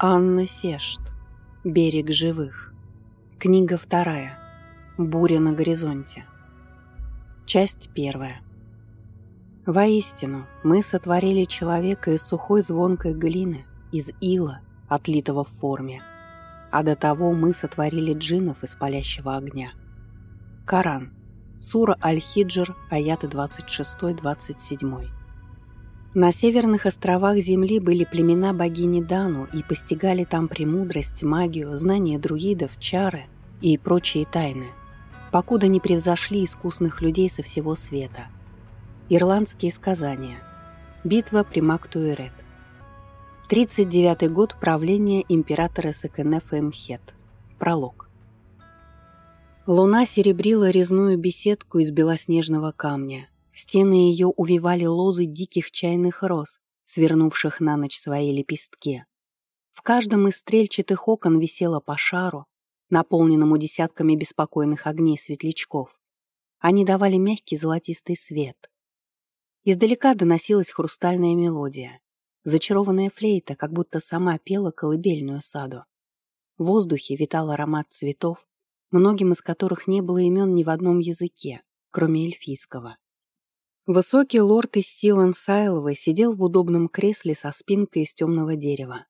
Анна Сешт. Берег живых. Книга вторая. Буря на горизонте. Часть первая. Воистину, мы сотворили человека из сухой звонкой глины, из ила, отлитого в форме. А до того мы сотворили джиннов из палящего огня. Коран. Сура Аль-Хиджр, аяты 26-27. На северных островах Земли были племена богини Дану и постигали там премудрость, магию, знания друидов, чары и прочие тайны, покуда не превзошли искусных людей со всего света. Ирландские сказания. Битва при Мактуэрет. 39 год правления императора Секенефа Мхет. Пролог. Луна серебрила резную беседку из белоснежного камня, Стены ее увивали лозы диких чайных роз, свернувших на ночь свои лепестки. В каждом из стрельчатых окон висело по шару, наполненному десятками беспокойных огней светлячков. Они давали мягкий золотистый свет. Издалека доносилась хрустальная мелодия. Зачарованная флейта как будто сама пела колыбельную саду. В воздухе витал аромат цветов, многим из которых не было имен ни в одном языке, кроме эльфийского. Высокий лорд из Силан Сайловой сидел в удобном кресле со спинкой из темного дерева.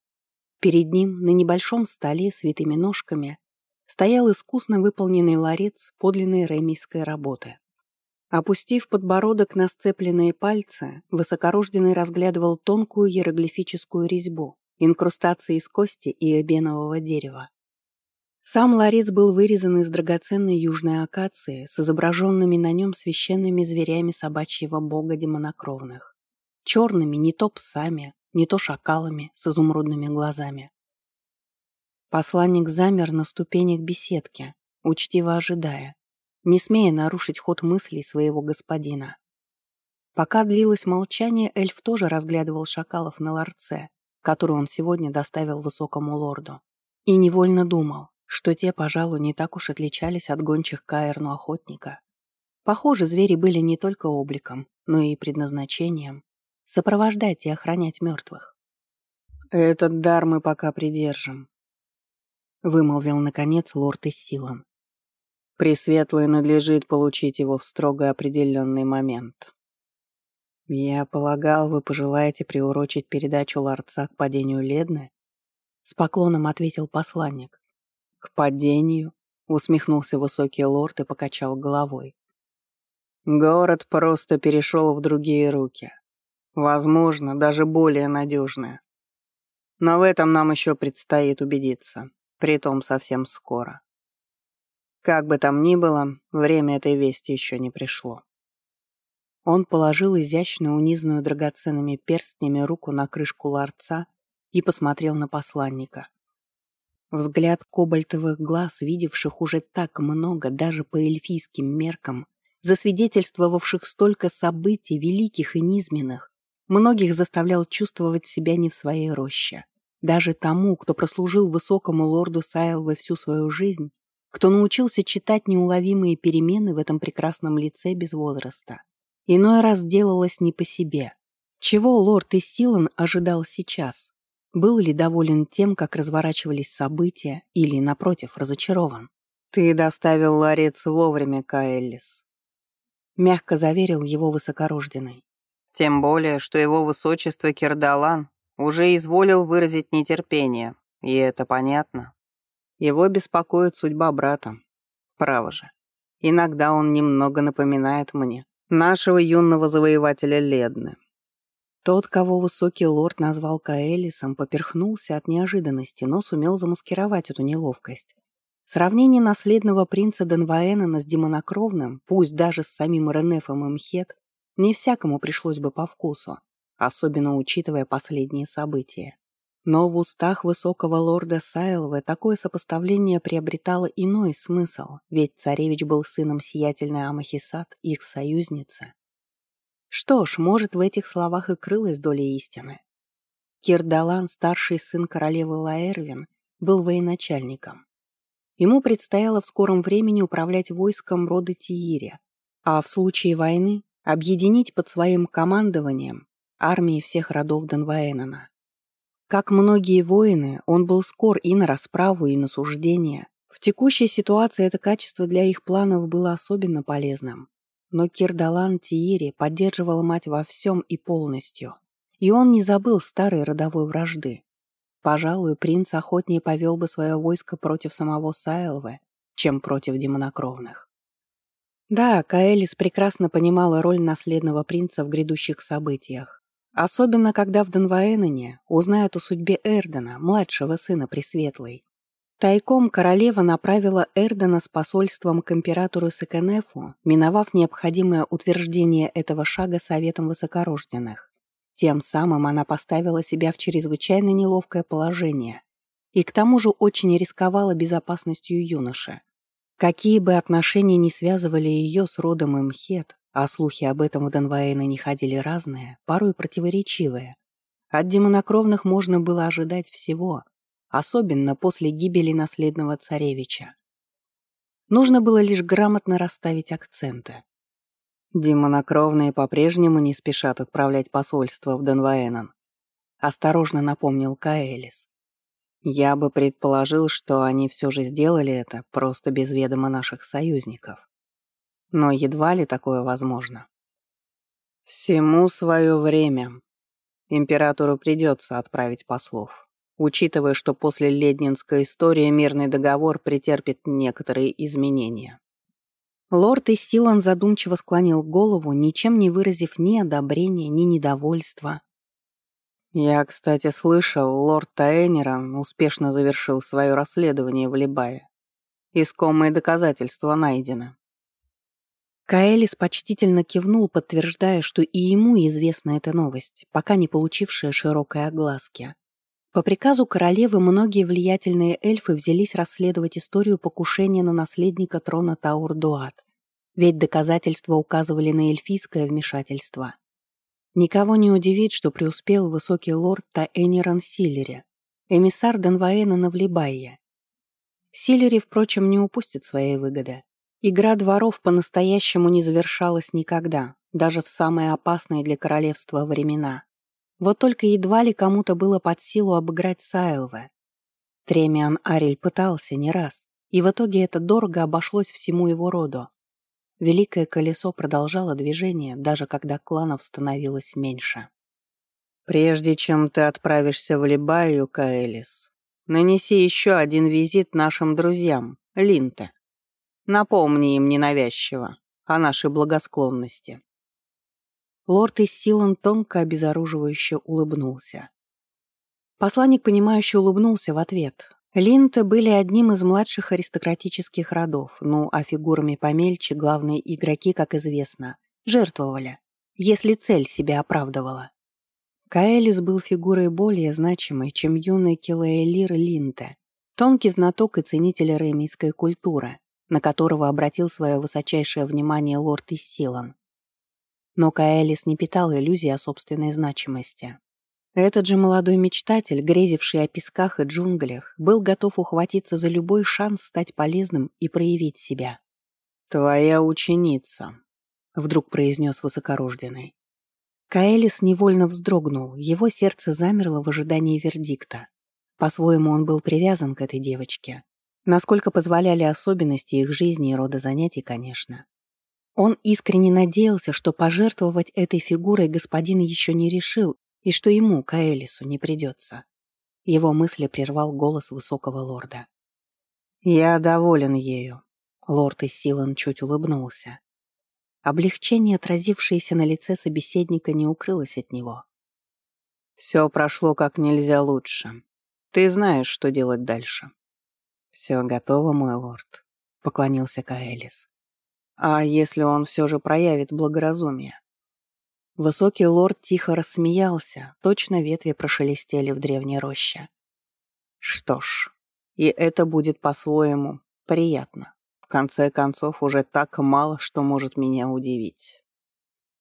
Перед ним на небольшом столе с витыми ножками стоял искусно выполненный ларец подлинной ремийской работы. Опустив подбородок на сцепленные пальцы, высокорожденный разглядывал тонкую иероглифическую резьбу, инкрустации из кости и эбенового дерева. Сам ларец был вырезан из драгоценной южной акации с изображенными на нем священными зверями собачьего бога демонокровных. Черными не то псами, не то шакалами с изумрудными глазами. Посланник замер на ступенях беседки, учтиво ожидая, не смея нарушить ход мыслей своего господина. Пока длилось молчание, эльф тоже разглядывал шакалов на ларце, который он сегодня доставил высокому лорду, и невольно думал, что те, пожалуй, не так уж отличались от гончих Каэрну охотника. Похоже, звери были не только обликом, но и предназначением — сопровождать и охранять мертвых. «Этот дар мы пока придержим», — вымолвил, наконец, лорд Иссилан. «Пресветлый надлежит получить его в строго определенный момент». «Я полагал, вы пожелаете приурочить передачу ларца к падению Ледны?» С поклоном ответил посланник. «К падению?» — усмехнулся высокий лорд и покачал головой. «Город просто перешел в другие руки. Возможно, даже более надежные. Но в этом нам еще предстоит убедиться, притом совсем скоро. Как бы там ни было, время этой вести еще не пришло». Он положил изящную, унизанную драгоценными перстнями руку на крышку ларца и посмотрел на посланника. Взгляд кобальтовых глаз, видевших уже так много даже по эльфийским меркам, засвидетельствовавших столько событий великих и низменных, многих заставлял чувствовать себя не в своей роще. Даже тому, кто прослужил высокому лорду Сайлве всю свою жизнь, кто научился читать неуловимые перемены в этом прекрасном лице без возраста. Иной раз делалось не по себе. Чего лорд Исилан ожидал сейчас? Был ли доволен тем, как разворачивались события, или, напротив, разочарован? «Ты доставил ларец вовремя, Каэллис», — мягко заверил его высокорожденный. «Тем более, что его высочество Кирдалан уже изволил выразить нетерпение, и это понятно. Его беспокоит судьба брата. Право же. Иногда он немного напоминает мне нашего юного завоевателя Ледны. Тот, кого высокий лорд назвал Каэлисом, поперхнулся от неожиданности, но сумел замаскировать эту неловкость. Сравнение наследного принца Денваэнена с демонокровным, пусть даже с самим Ренефом и Мхет, не всякому пришлось бы по вкусу, особенно учитывая последние события. Но в устах высокого лорда Сайлвы такое сопоставление приобретало иной смысл, ведь царевич был сыном сиятельной Амахисат, их союзницы. Что ж, может, в этих словах и крылась доля истины. Кирдалан, старший сын королевы Лаэрвин, был военачальником. Ему предстояло в скором времени управлять войском рода Тиири, а в случае войны объединить под своим командованием армии всех родов Донваэнона. Как многие воины, он был скор и на расправу, и на суждение. В текущей ситуации это качество для их планов было особенно полезным. Но Кирдалан Тиири поддерживал мать во всем и полностью. И он не забыл старой родовой вражды. Пожалуй, принц охотнее повел бы свое войско против самого Сайлвы, чем против демонокровных. Да, Каэлис прекрасно понимала роль наследного принца в грядущих событиях. Особенно, когда в Донваэноне узнают о судьбе Эрдена, младшего сына Пресветлой. Тайком королева направила Эрдена с посольством к императору Секенефу, миновав необходимое утверждение этого шага Советом Высокорожденных. Тем самым она поставила себя в чрезвычайно неловкое положение и к тому же очень рисковала безопасностью юноши. Какие бы отношения ни связывали ее с родом Имхет, а слухи об этом в Донваэне не ходили разные, порой противоречивые, от демонокровных можно было ожидать всего, особенно после гибели наследного царевича. Нужно было лишь грамотно расставить акценты. Демонокровные по-прежнему не спешат отправлять посольство в Донваэнон. Осторожно напомнил Каэлис. Я бы предположил, что они все же сделали это просто без ведома наших союзников. Но едва ли такое возможно. Всему свое время. Императору придется отправить послов, учитывая, что после Леднинской истории мирный договор претерпит некоторые изменения. Лорд Исилан задумчиво склонил голову, ничем не выразив ни одобрения, ни недовольства. «Я, кстати, слышал, лорд Таэнерон успешно завершил свое расследование в Либае. Искомые доказательства найдены». Каэлис почтительно кивнул, подтверждая, что и ему известна эта новость, пока не получившая широкой огласки. По приказу королевы многие влиятельные эльфы взялись расследовать историю покушения на наследника трона Таур-Дуат, ведь доказательства указывали на эльфийское вмешательство. Никого не удивит, что преуспел высокий лорд Таэниран Силлери, эмиссар Денваэна Навлибайя. Силлери, впрочем, не упустит своей выгоды. Игра дворов по-настоящему не завершалась никогда, даже в самые опасные для королевства времена. Вот только едва ли кому-то было под силу обыграть Сайлве. Тремиан Арель пытался не раз, и в итоге это дорого обошлось всему его роду. Великое колесо продолжало движение, даже когда кланов становилось меньше. «Прежде чем ты отправишься в Либаю, Каэлис, нанеси еще один визит нашим друзьям, Линте. Напомни им ненавязчиво о нашей благосклонности». Лорд Иссилан тонко обезоруживающе улыбнулся. Посланник, понимающе улыбнулся в ответ. Линты были одним из младших аристократических родов, ну а фигурами помельче главные игроки, как известно, жертвовали, если цель себя оправдывала. Каэлис был фигурой более значимой, чем юный Килаэлир Линте, тонкий знаток и ценитель ремийской культуры, на которого обратил свое высочайшее внимание лорд Иссилан. Но Каэлис не питал иллюзий о собственной значимости. Этот же молодой мечтатель, грезивший о песках и джунглях, был готов ухватиться за любой шанс стать полезным и проявить себя. «Твоя ученица», — вдруг произнес высокорожденный. Каэлис невольно вздрогнул, его сердце замерло в ожидании вердикта. По-своему он был привязан к этой девочке. Насколько позволяли особенности их жизни и рода занятий, конечно. Он искренне надеялся, что пожертвовать этой фигурой господин еще не решил и что ему, Каэлису, не придется. Его мысли прервал голос высокого лорда. «Я доволен ею», — лорд Исилан чуть улыбнулся. Облегчение, отразившееся на лице собеседника, не укрылось от него. «Все прошло как нельзя лучше. Ты знаешь, что делать дальше». «Все готово, мой лорд», — поклонился Каэлис. А если он все же проявит благоразумие? Высокий лорд тихо рассмеялся, точно ветви прошелестели в древней роще. Что ж, и это будет по-своему приятно. В конце концов, уже так мало что может меня удивить.